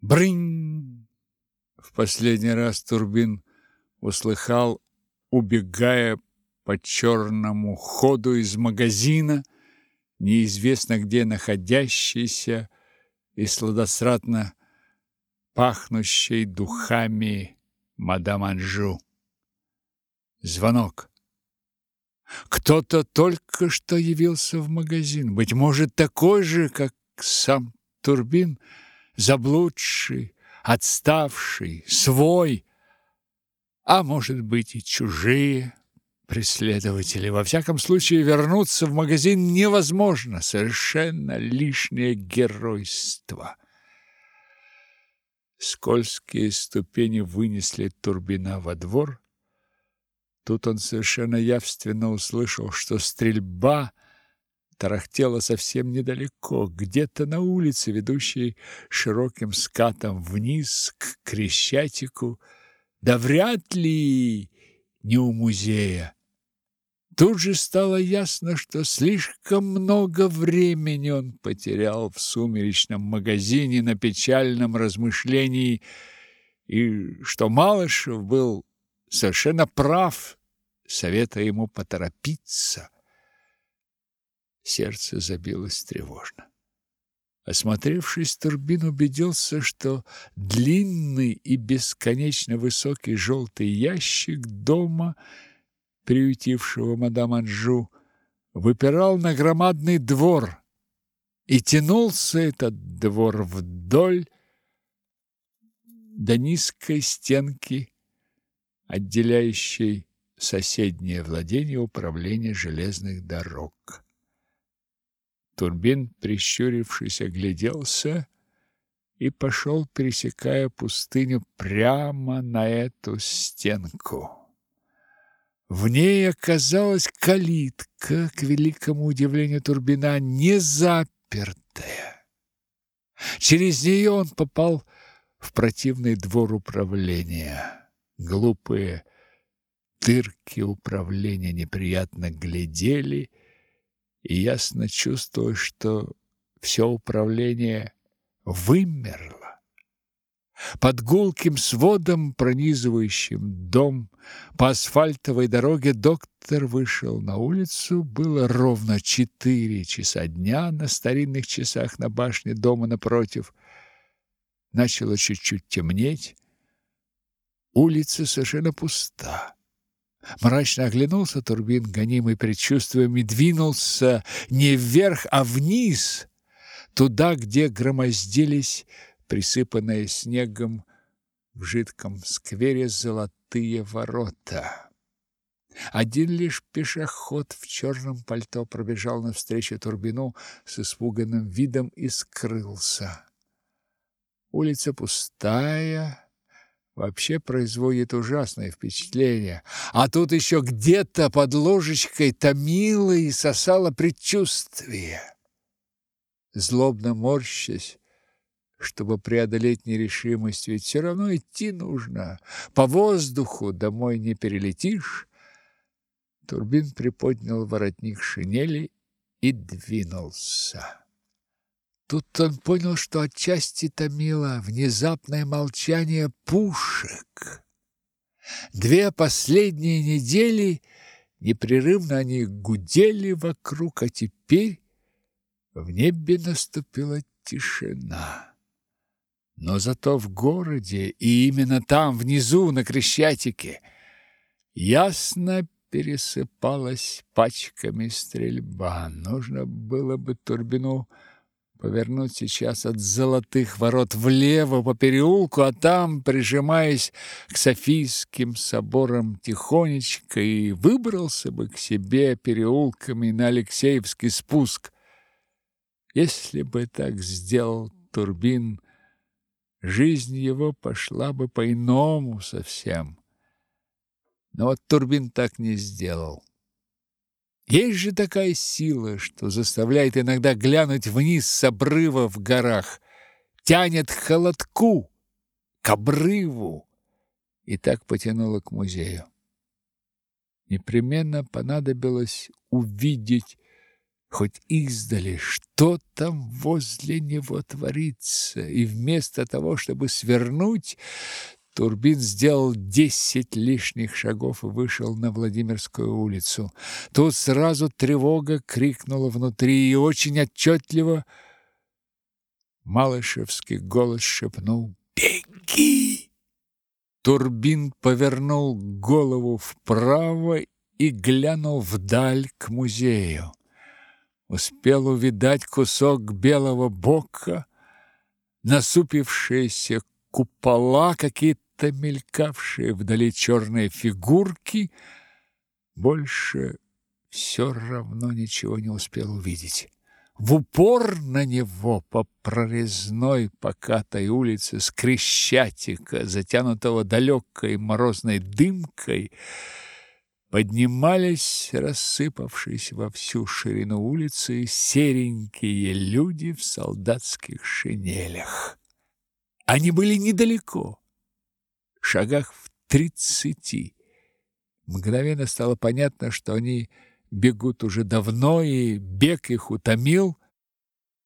Брынь! В последний раз Турбин услыхал, убегая по черному ходу из магазина, неизвестно где находящийся и сладосратно пахнущей духами мадам Анжу. Звонок. Кто-то только что явился в магазин, быть может, такой же, как сам Турбин, заблудший, отставший, свой, а может быть и чужие преследователи. Во всяком случае, вернуться в магазин невозможно, совершенно лишнее геройство. Скользкие ступени вынесли Турбина во двор. Тут он совершенно явственно услышал, что стрельба тарахтела совсем недалеко, где-то на улице, ведущей широким скатом вниз к Крещатику, да вряд ли не у музея. Тут же стало ясно, что слишком много времени он потерял в сумеречном магазине на печальном размышлении, и что Малышев был совершенно прав, советуя ему поторопиться. Сердце забилось тревожно. Осмотревшись, Турбин убедился, что длинный и бесконечно высокий желтый ящик дома – приютившего мадам Анжу, выпирал на громадный двор, и тянулся этот двор вдоль до низкой стенки, отделяющей соседнее владение управления железных дорог. Турбин, прищурившись, огляделся и пошел, пересекая пустыню прямо на эту стенку. В ней оказалась калитка, к великому удивлению Турбина, не запертая. Через нее он попал в противный двор управления. Глупые дырки управления неприятно глядели, и ясно чувствовал, что все управление вымерло. Под гулким сводом, пронизывающим дом, по асфальтовой дороге доктор вышел на улицу. Было ровно четыре часа дня на старинных часах на башне дома напротив. Начало чуть-чуть темнеть. Улица совершенно пуста. Мрачно оглянулся Турбин, гонимый предчувствиями, двинулся не вверх, а вниз, туда, где громоздились присыпанные снегом в жидком сквере золотые ворота. Один лишь пешеход в черном пальто пробежал навстречу Турбину с испуганным видом и скрылся. Улица пустая, вообще производит ужасное впечатление. А тут еще где-то под ложечкой томило и сосало предчувствие. Злобно морщась, чтобы преодолеть нерешимость, ведь все равно идти нужно. По воздуху домой не перелетишь. Турбин приподнял воротник шинели и двинулся. Тут он понял, что отчасти томило внезапное молчание пушек. Две последние недели непрерывно они гудели вокруг, а теперь в небе наступила тишина. Но зато в городе, и именно там, внизу, на Крещатике, ясно пересыпалась пачками стрельба. Нужно было бы Турбину повернуть сейчас от золотых ворот влево по переулку, а там, прижимаясь к Софийским соборам тихонечко, и выбрался бы к себе переулками на Алексеевский спуск. Если бы так сделал Турбин, жизнь его пошла бы по-иному совсем. Но вот Турбин так не сделал. Есть же такая сила, что заставляет иногда глянуть вниз с обрыва в горах, тянет к холодку, к обрыву, и так потянуло к музею. Непременно понадобилось увидеть, хоть издали, что там возле него творится, и вместо того, чтобы свернуть, Турбин сделал десять лишних шагов и вышел на Владимирскую улицу. Тут сразу тревога крикнула внутри, и очень отчетливо Малышевский голос шепнул «Беги!». Турбин повернул голову вправо и глянул вдаль к музею успел увидать кусок белого бока, насупившиеся купола, какие-то мелькавшие вдали черные фигурки. Больше все равно ничего не успел увидеть. В упор на него по прорезной покатой улице с Крещатика, затянутого далекой морозной дымкой, поднимались, рассыпавшись во всю ширину улицы, серенькие люди в солдатских шинелях. Они были недалеко, шагах в тридцати. Мгновенно стало понятно, что они бегут уже давно, и бег их утомил.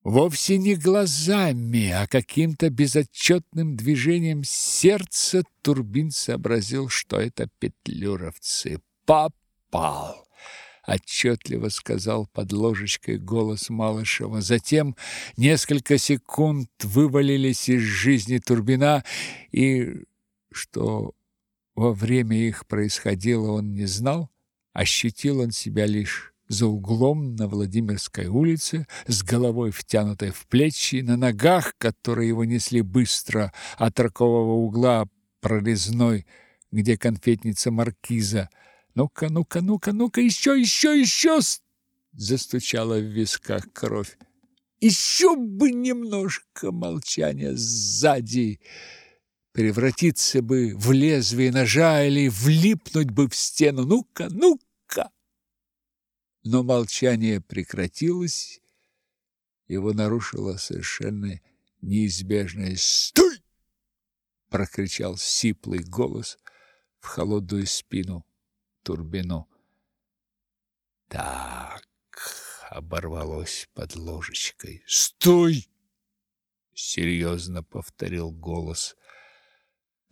Вовсе не глазами, а каким-то безотчетным движением сердца Турбин сообразил, что это петлюровцы попал!» отчетливо сказал под ложечкой голос Малышева. Затем несколько секунд вывалились из жизни Турбина, и что во время их происходило, он не знал. Ощутил он себя лишь за углом на Владимирской улице, с головой втянутой в плечи, на ногах, которые его несли быстро от рокового угла прорезной, где конфетница маркиза – ну-ка, ну-ка, ну-ка, ну-ка, еще, еще, еще! Застучала в висках кровь. Еще бы немножко молчания сзади. Превратиться бы в лезвие ножа или влипнуть бы в стену. Ну-ка, ну-ка! Но молчание прекратилось. Его нарушило совершенно неизбежное «Стой!» прокричал сиплый голос в холодную спину. Турбину. Так, оборвалось под ложечкой. Стой! серьезно повторил голос.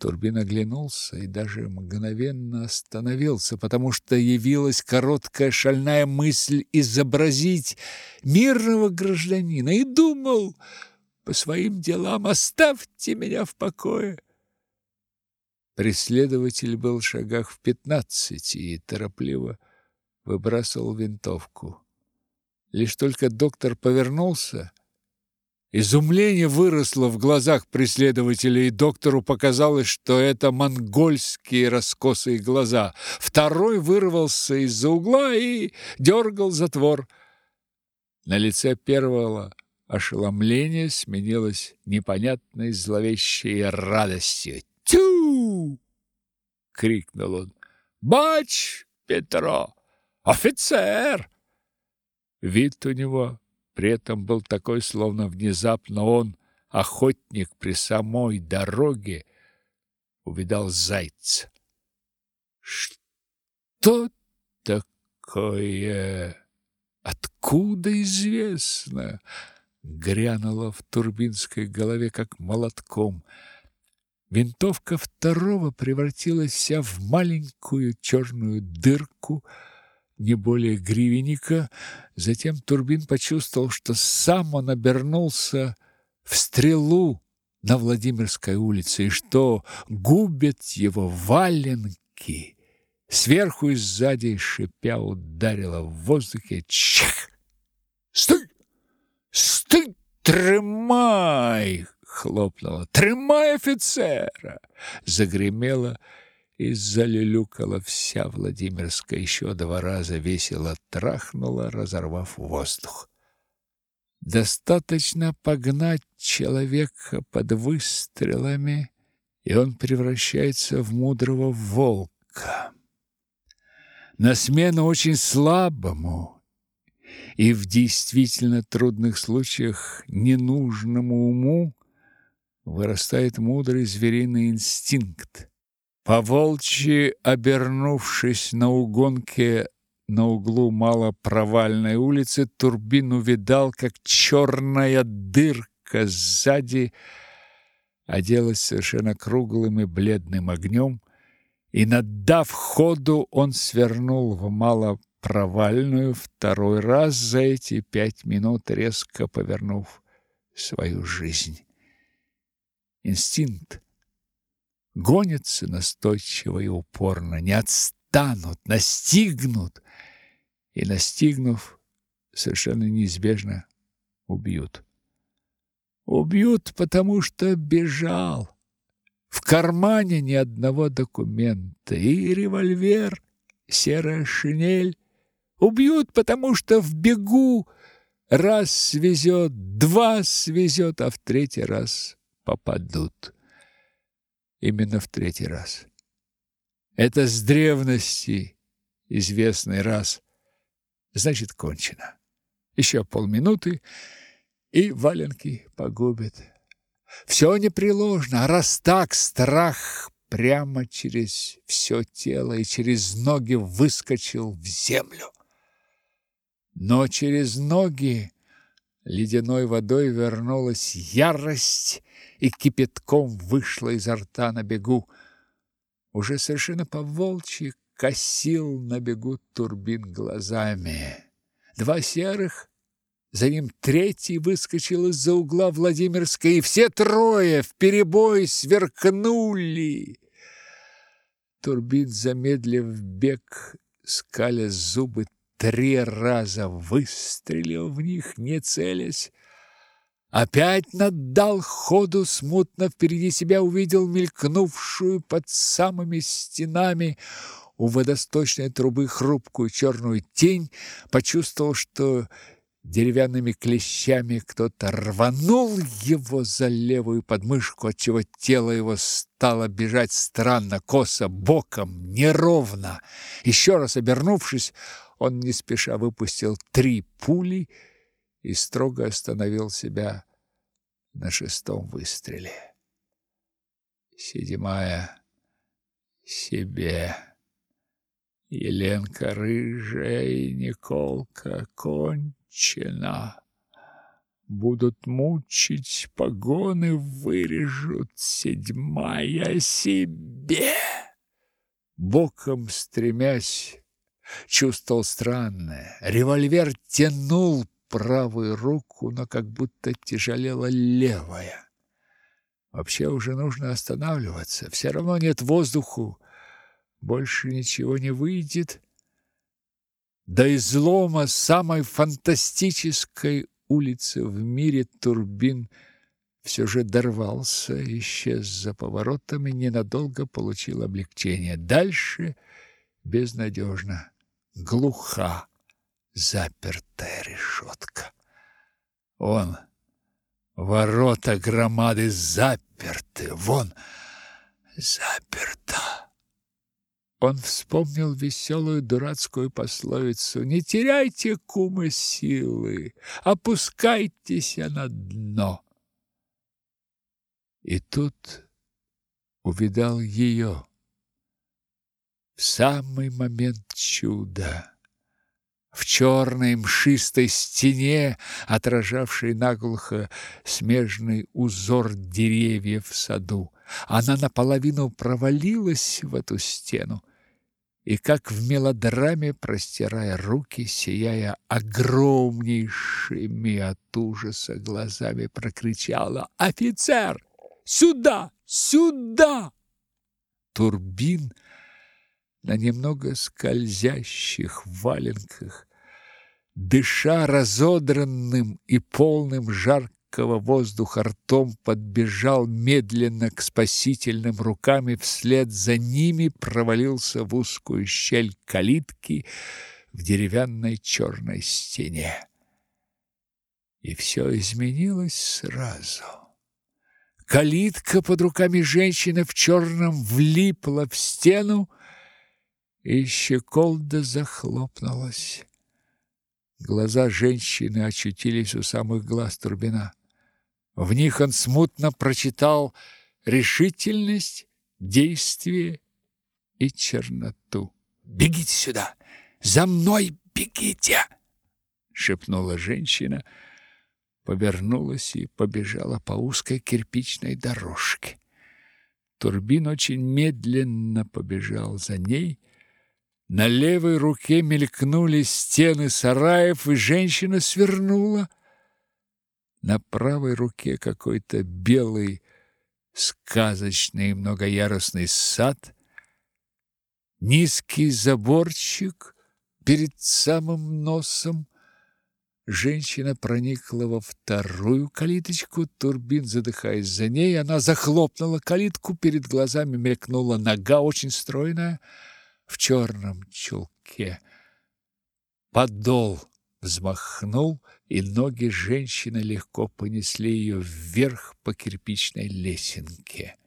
Турбин оглянулся и даже мгновенно остановился, потому что явилась короткая шальная мысль изобразить мирного гражданина и думал по своим делам: "Оставьте меня в покое". Преследователь был в шагах в пятнадцати и торопливо выбрасывал винтовку. Лишь только доктор повернулся, изумление выросло в глазах преследователя, и доктору показалось, что это монгольские раскосые глаза. Второй вырвался из-за угла и дергал затвор. На лице первого ошеломление сменилось непонятной зловещей радостью. Тю! крикнул он. Бач, Петро, офицер! Вид у него при этом был такой, словно внезапно он, охотник при самой дороге, увидал зайца. Что такое? Откуда известно? Грянуло в турбинской голове как молотком. Винтовка второго превратилась вся в маленькую черную дырку, не более гривенника. Затем Турбин почувствовал, что сам он обернулся в стрелу на Владимирской улице, и что губят его валенки. Сверху и сзади, шипя, ударило в воздухе. Чах! Стой! Стой! Тримай! хлопнула. «Тримай офицера!» Загремела и залюлюкала вся Владимирская. Еще два раза весело трахнула, разорвав воздух. Достаточно погнать человека под выстрелами, и он превращается в мудрого волка. На смену очень слабому и в действительно трудных случаях ненужному уму вырастает мудрый звериный инстинкт. Поволчьи, обернувшись на угонке на углу малопровальной улицы, Турбин увидал, как черная дырка сзади оделась совершенно круглым и бледным огнем, и, надав ходу, он свернул в малопровальную второй раз за эти пять минут, резко повернув свою жизнь. Инстинкт гонится настойчиво и упорно, не отстанут, настигнут, и, настигнув, совершенно неизбежно убьют. Убьют, потому что бежал. В кармане ни одного документа, и револьвер, серая шинель. Убьют, потому что в бегу раз свезет, два свезет, а в третий раз попадут. Именно в третий раз. Это с древности известный раз. Значит, кончено. Еще полминуты, и валенки погубит. Все непреложно, а раз так, страх прямо через все тело и через ноги выскочил в землю. Но через ноги ледяной водой вернулась ярость и кипятком вышла изо рта на бегу. Уже совершенно по-волчьи косил на бегу турбин глазами. Два серых за ним третий выскочил из-за угла Владимирской, и все трое в перебой сверкнули. Турбин, замедлив бег, скаля зубы, три раза выстрелил в них, не целясь. Опять наддал ходу, смутно впереди себя увидел мелькнувшую под самыми стенами у водосточной трубы хрупкую черную тень, почувствовал, что деревянными клещами кто-то рванул его за левую подмышку, отчего тело его стало бежать странно, косо, боком, неровно. Еще раз обернувшись, он не спеша выпустил три пули и строго остановил себя на шестом выстреле. Седьмая себе. Еленка рыжая и Николка кончена. Будут мучить, погоны вырежут, седьмая себе. Боком стремясь, чувствовал странное. Револьвер тянул правую руку, но как будто тяжелела левая. Вообще уже нужно останавливаться. Все равно нет воздуху. Больше ничего не выйдет до излома самой фантастической улицы в мире Турбин все же дорвался, исчез за поворотами, ненадолго получил облегчение. Дальше безнадежно, глуха, запертая решетка. Он, ворота громады заперты, вон, заперта. Он вспомнил веселую дурацкую пословицу «Не теряйте, кумы, силы, опускайтесь на дно». И тут увидал ее в самый момент чуда. В черной мшистой стене, отражавшей наглухо смежный узор деревьев в саду, она наполовину провалилась в эту стену и как в мелодраме, простирая руки, сияя огромнейшими от ужаса глазами, прокричала «Офицер! Сюда! Сюда!» Турбин на немного скользящих валенках, дыша разодранным и полным жарким легкого воздуха ртом подбежал медленно к спасительным рукам и вслед за ними провалился в узкую щель калитки в деревянной черной стене. И все изменилось сразу. Калитка под руками женщины в черном влипла в стену, и щеколда захлопнулась. Глаза женщины очутились у самых глаз Турбина. В них он смутно прочитал решительность, действие и черноту. «Бегите сюда! За мной бегите!» шепнула женщина, повернулась и побежала по узкой кирпичной дорожке. Турбин очень медленно побежал за ней. На левой руке мелькнули стены сараев, и женщина свернула. На правой руке какой-то белый сказочный многоярусный сад, низкий заборчик перед самым носом, Женщина проникла во вторую калиточку, Турбин, задыхаясь за ней, она захлопнула калитку, перед глазами мелькнула нога, очень стройная, в черном чулке. Подол взмахнул, и ноги женщины легко понесли ее вверх по кирпичной лесенке.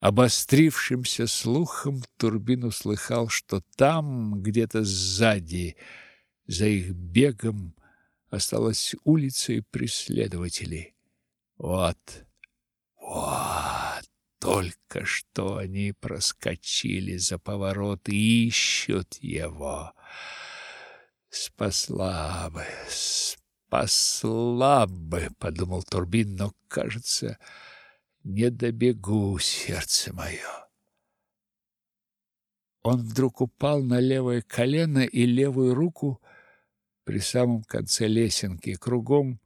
Обострившимся слухом Турбин услыхал, что там, где-то сзади, за их бегом осталась улица и преследователи. Вот, вот, только что они проскочили за поворот и ищут его. Спасла бы, спасла бы, подумал Турбин, но, кажется, не добегу, сердце мое. Он вдруг упал на левое колено и левую руку при самом конце лесенки. Кругом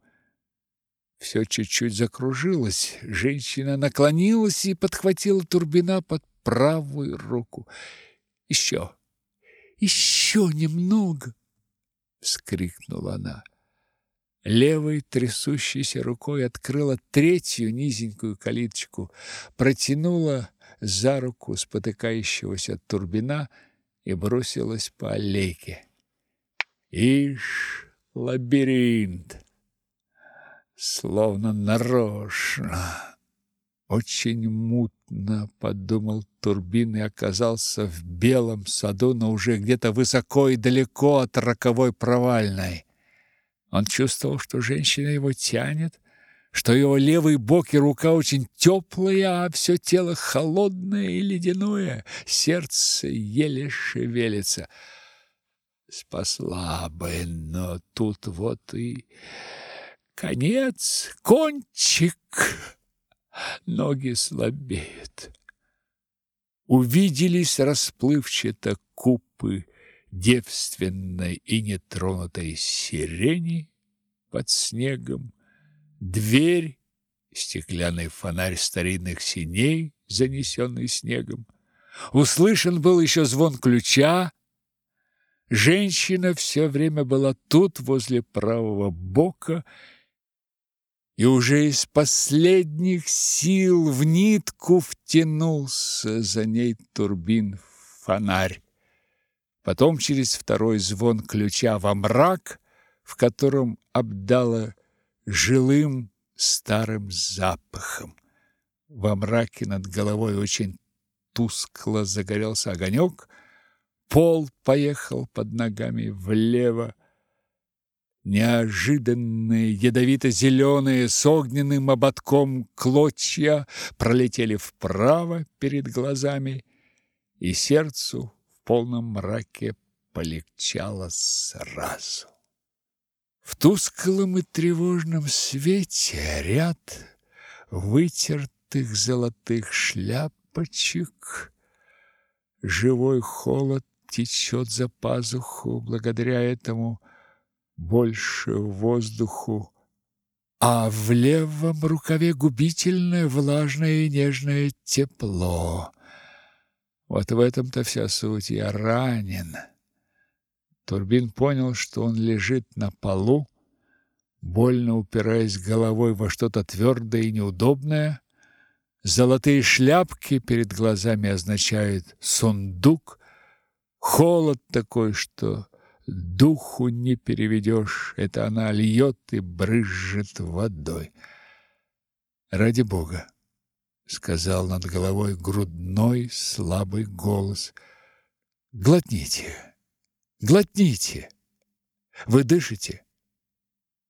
все чуть-чуть закружилось. Женщина наклонилась и подхватила Турбина под правую руку. «Еще! Еще немного!» — вскрикнула она. Левой трясущейся рукой открыла третью низенькую калиточку, протянула за руку спотыкающегося Турбина и бросилась по аллейке. Ишь, лабиринт, словно нарочно. Очень мутно, подумал Турбин и оказался в белом саду, но уже где-то высоко и далеко от роковой провальной. Он чувствовал, что женщина его тянет, что его левый бок и рука очень теплые, а все тело холодное и ледяное, сердце еле шевелится — спасла бы, но тут вот и конец, кончик. Ноги слабеют. Увиделись расплывчато купы девственной и нетронутой сирени под снегом, дверь, стеклянный фонарь старинных синей, занесенный снегом. Услышан был еще звон ключа, Женщина все время была тут, возле правого бока, и уже из последних сил в нитку втянулся за ней турбин фонарь. Потом через второй звон ключа во мрак, в котором обдало жилым старым запахом. Во мраке над головой очень тускло загорелся огонек — Пол поехал под ногами влево. Неожиданные ядовито-зеленые с огненным ободком клочья пролетели вправо перед глазами, и сердцу в полном мраке полегчало сразу. В тусклом и тревожном свете ряд вытертых золотых шляпочек, живой холод течет за пазуху, благодаря этому больше воздуху, а в левом рукаве губительное, влажное и нежное тепло. Вот в этом-то вся суть. Я ранен. Турбин понял, что он лежит на полу, больно упираясь головой во что-то твердое и неудобное. Золотые шляпки перед глазами означают сундук, Холод такой, что духу не переведешь. Это она льет и брызжет водой. Ради бога, сказал над головой грудной слабый голос. Глотните. Глотните. Вы дышите?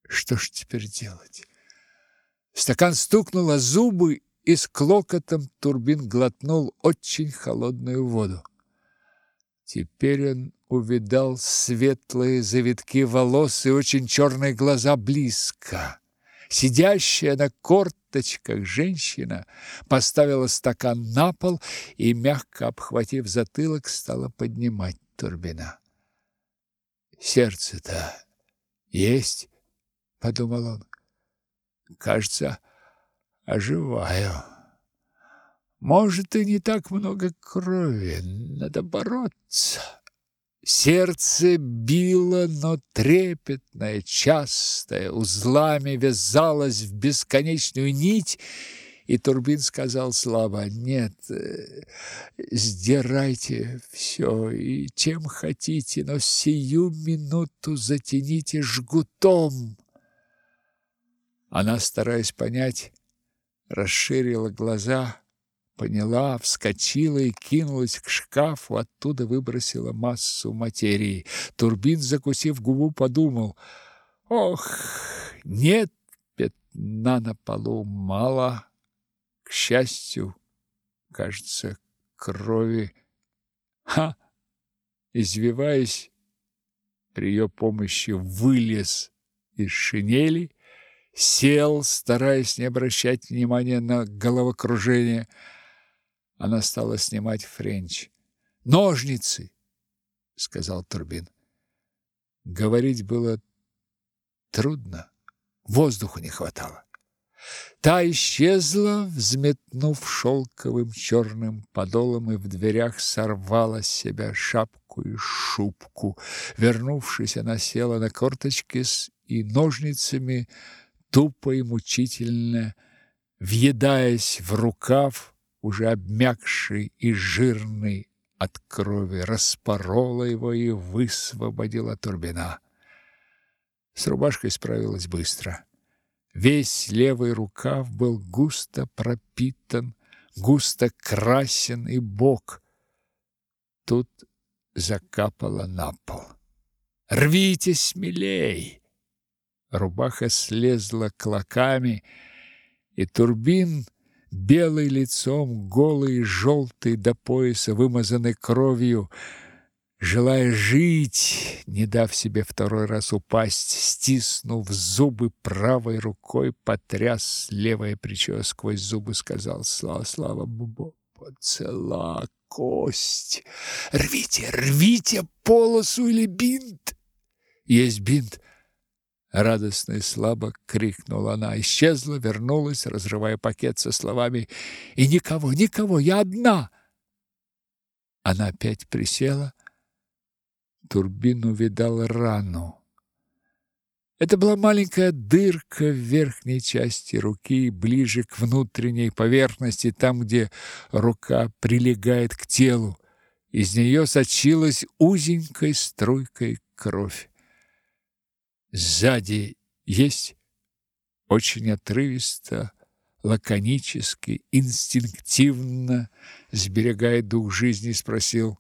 Что ж теперь делать? Стакан стукнул зубы, и с клокотом Турбин глотнул очень холодную воду. Теперь он увидал светлые завитки волос и очень черные глаза близко. Сидящая на корточках женщина поставила стакан на пол и, мягко обхватив затылок, стала поднимать Турбина. «Сердце-то есть?» — подумал он. «Кажется, оживаю. Может, и не так много крови, надо бороться». Сердце било, но трепетное, частое, узлами вязалось в бесконечную нить, и Турбин сказал слабо, «Нет, э, сдирайте все, и чем хотите, но сию минуту затяните жгутом». Она, стараясь понять, расширила глаза, поняла, вскочила и кинулась к шкафу, оттуда выбросила массу материи. Турбин, закусив губу, подумал, «Ох, нет пятна на полу, мало, к счастью, кажется, крови. Ха!» Извиваясь, при ее помощи вылез из шинели, сел, стараясь не обращать внимания на головокружение, она стала снимать френч. «Ножницы!» — сказал Турбин. Говорить было трудно, воздуха не хватало. Та исчезла, взметнув шелковым черным подолом, и в дверях сорвала с себя шапку и шубку. Вернувшись, она села на корточки с и ножницами, тупо и мучительно, въедаясь в рукав, уже обмякший и жирный от крови, распорола его и высвободила Турбина. С рубашкой справилась быстро. Весь левый рукав был густо пропитан, густо красен и бок. Тут закапало на пол. «Рвите смелей!» Рубаха слезла клоками, и Турбин белый лицом, голый, желтый до пояса, вымазанный кровью, желая жить, не дав себе второй раз упасть, стиснув зубы правой рукой, потряс левое плечо сквозь зубы, сказал «Слава, слава, бубо, поцела кость! Рвите, рвите полосу или бинт!» «Есть бинт!» Радостно и слабо крикнула она. Исчезла, вернулась, разрывая пакет со словами «И никого, никого, я одна!» Она опять присела. Турбин увидал рану. Это была маленькая дырка в верхней части руки, ближе к внутренней поверхности, там, где рука прилегает к телу. Из нее сочилась узенькой струйкой кровь. Сзади есть очень отрывисто, лаконически, инстинктивно, сберегая дух жизни, спросил: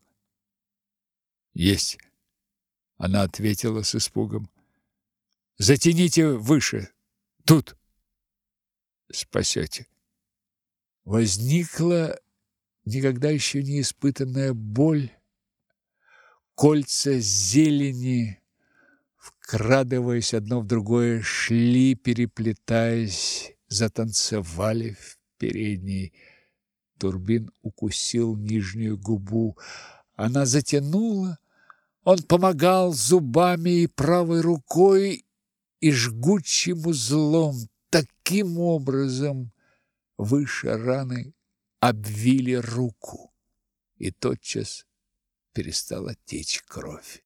"Есть?" Она ответила с испугом: "Затяните выше. Тут спасете". Возникла никогда еще не испытанная боль, кольца зелени вкрадываясь одно в другое, шли, переплетаясь, затанцевали в передней. Турбин укусил нижнюю губу. Она затянула. Он помогал зубами и правой рукой, и жгучим узлом. Таким образом выше раны обвили руку, и тотчас перестала течь кровь.